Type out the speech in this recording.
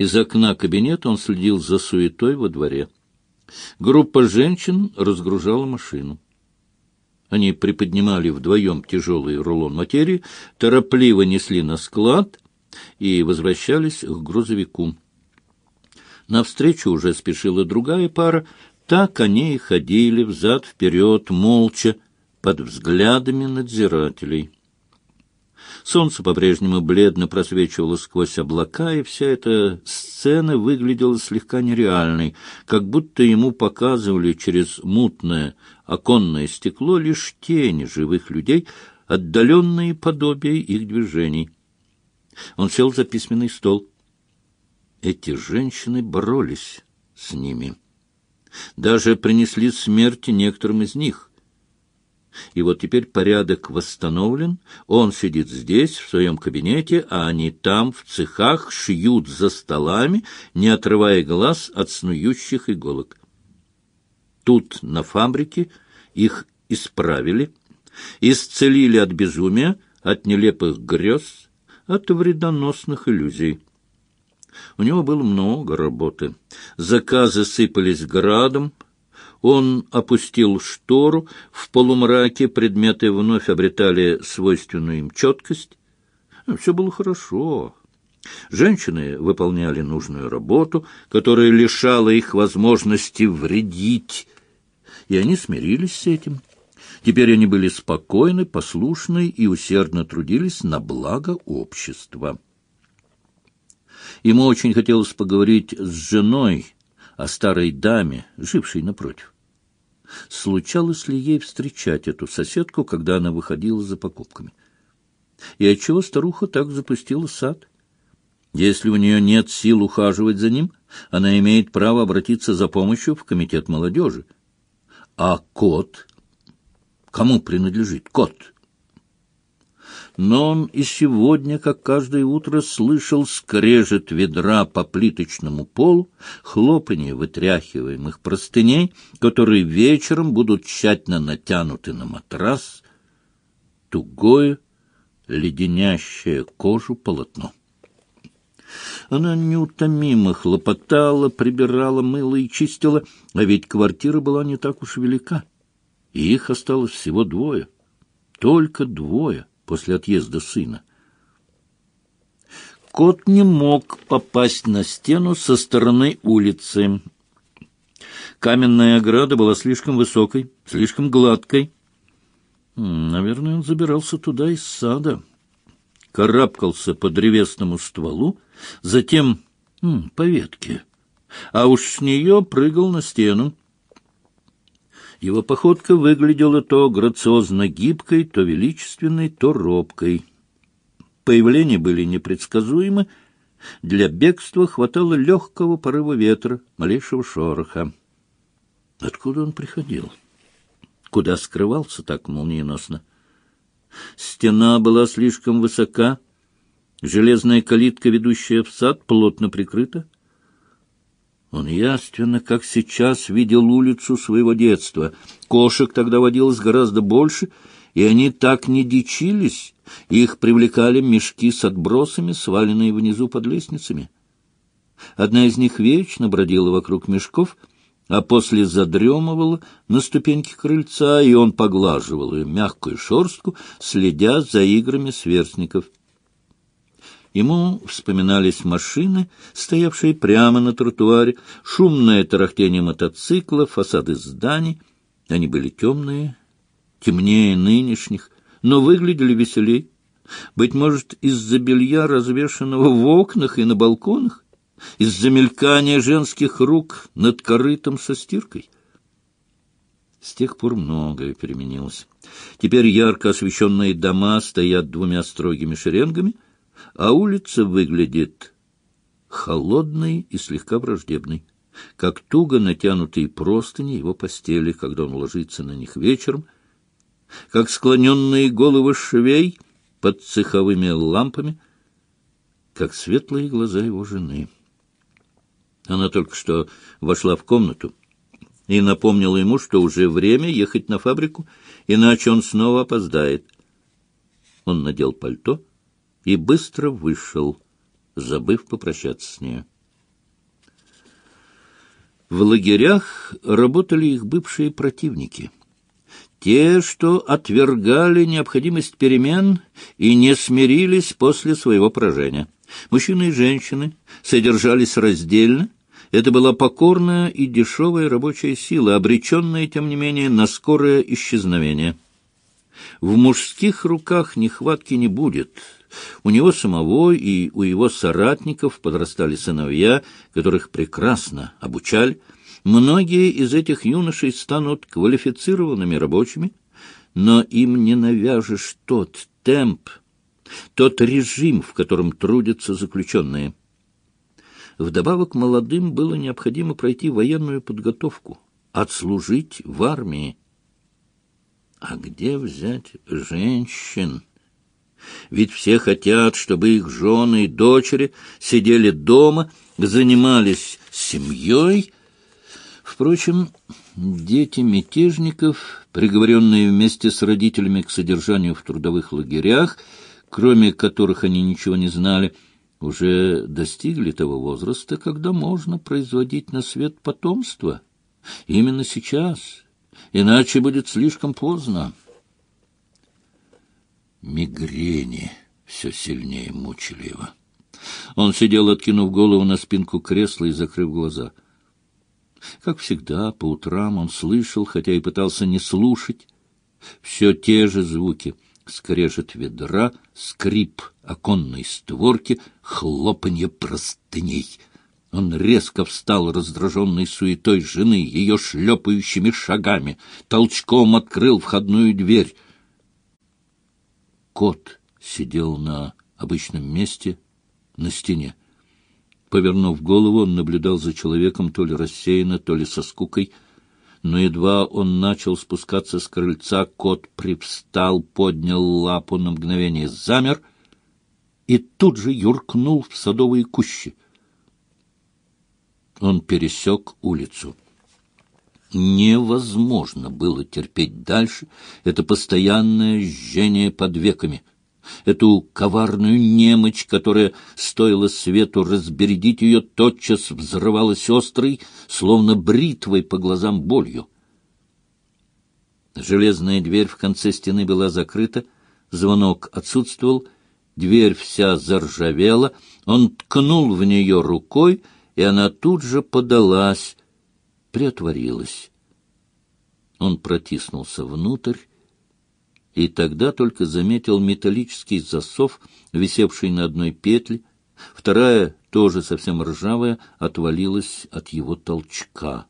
Из окна кабинета он следил за суетой во дворе. Группа женщин разгружала машину. Они приподнимали вдвоем тяжелый рулон материи, торопливо несли на склад и возвращались к грузовику. Навстречу уже спешила другая пара. Так они и ходили взад-вперед, молча, под взглядами надзирателей. Солнце по-прежнему бледно просвечивало сквозь облака, и вся эта сцена выглядела слегка нереальной, как будто ему показывали через мутное оконное стекло лишь тени живых людей, отдаленные подобия их движений. Он сел за письменный стол. Эти женщины боролись с ними. Даже принесли смерти некоторым из них. И вот теперь порядок восстановлен, он сидит здесь, в своем кабинете, а они там, в цехах, шьют за столами, не отрывая глаз от снующих иголок. Тут, на фабрике, их исправили, исцелили от безумия, от нелепых грез, от вредоносных иллюзий. У него было много работы. Заказы сыпались градом, он опустил штору, в полумраке предметы вновь обретали свойственную им четкость. Все было хорошо. Женщины выполняли нужную работу, которая лишала их возможности вредить, и они смирились с этим. Теперь они были спокойны, послушны и усердно трудились на благо общества. Ему очень хотелось поговорить с женой, о старой даме, жившей напротив. Случалось ли ей встречать эту соседку, когда она выходила за покупками? И отчего старуха так запустила сад? Если у нее нет сил ухаживать за ним, она имеет право обратиться за помощью в комитет молодежи. А кот? Кому принадлежит кот? Но он и сегодня, как каждое утро, слышал скрежет ведра по плиточному полу, хлопанье вытряхиваемых простыней, которые вечером будут тщательно натянуты на матрас, тугое, леденящее кожу полотно. Она неутомимо хлопотала, прибирала, мыла и чистила, а ведь квартира была не так уж велика, и их осталось всего двое, только двое после отъезда сына. Кот не мог попасть на стену со стороны улицы. Каменная ограда была слишком высокой, слишком гладкой. Наверное, он забирался туда из сада. Карабкался по древесному стволу, затем по ветке, а уж с нее прыгал на стену. Его походка выглядела то грациозно гибкой, то величественной, то робкой. Появления были непредсказуемы. Для бегства хватало легкого порыва ветра, малейшего шороха. Откуда он приходил? Куда скрывался так молниеносно? Стена была слишком высока, железная калитка, ведущая в сад, плотно прикрыта. Он яственно, как сейчас, видел улицу своего детства. Кошек тогда водилось гораздо больше, и они так не дичились. Их привлекали мешки с отбросами, сваленные внизу под лестницами. Одна из них вечно бродила вокруг мешков, а после задремывала на ступеньке крыльца, и он поглаживал ее мягкую шерстку, следя за играми сверстников — Ему вспоминались машины, стоявшие прямо на тротуаре, шумное тарахтение мотоцикла, фасады зданий. Они были темные, темнее нынешних, но выглядели веселей. Быть может, из-за белья, развешанного в окнах и на балконах, из-за мелькания женских рук над корытом со стиркой. С тех пор многое переменилось. Теперь ярко освещенные дома стоят двумя строгими шеренгами — а улица выглядит холодной и слегка враждебной, как туго натянутые простыни его постели, когда он ложится на них вечером, как склоненные головы швей под цеховыми лампами, как светлые глаза его жены. Она только что вошла в комнату и напомнила ему, что уже время ехать на фабрику, иначе он снова опоздает. Он надел пальто — и быстро вышел, забыв попрощаться с ней. В лагерях работали их бывшие противники. Те, что отвергали необходимость перемен и не смирились после своего поражения. Мужчины и женщины содержались раздельно. Это была покорная и дешевая рабочая сила, обреченная, тем не менее, на скорое исчезновение. В мужских руках нехватки не будет. У него самого и у его соратников подрастали сыновья, которых прекрасно обучали. Многие из этих юношей станут квалифицированными рабочими, но им не навяжешь тот темп, тот режим, в котором трудятся заключенные. Вдобавок молодым было необходимо пройти военную подготовку, отслужить в армии. А где взять женщин? Ведь все хотят, чтобы их жены и дочери сидели дома, занимались семьей. Впрочем, дети мятежников, приговоренные вместе с родителями к содержанию в трудовых лагерях, кроме которых они ничего не знали, уже достигли того возраста, когда можно производить на свет потомство. Именно сейчас, иначе будет слишком поздно. Мигрени все сильнее мучили его. Он сидел, откинув голову на спинку кресла и закрыв глаза. Как всегда, по утрам он слышал, хотя и пытался не слушать, все те же звуки — скрежет ведра, скрип оконной створки, хлопанье простыней. Он резко встал, раздраженный суетой жены, ее шлепающими шагами, толчком открыл входную дверь. Кот сидел на обычном месте, на стене. Повернув голову, он наблюдал за человеком то ли рассеянно, то ли со скукой — но едва он начал спускаться с крыльца, кот привстал, поднял лапу на мгновение, замер и тут же юркнул в садовые кущи. Он пересек улицу. Невозможно было терпеть дальше это постоянное жжение под веками — эту коварную немочь, которая, стоило свету разбередить ее, тотчас взрывалась острой, словно бритвой по глазам болью. Железная дверь в конце стены была закрыта, звонок отсутствовал, дверь вся заржавела, он ткнул в нее рукой, и она тут же подалась, приотворилась. Он протиснулся внутрь, и тогда только заметил металлический засов, висевший на одной петле. Вторая, тоже совсем ржавая, отвалилась от его толчка —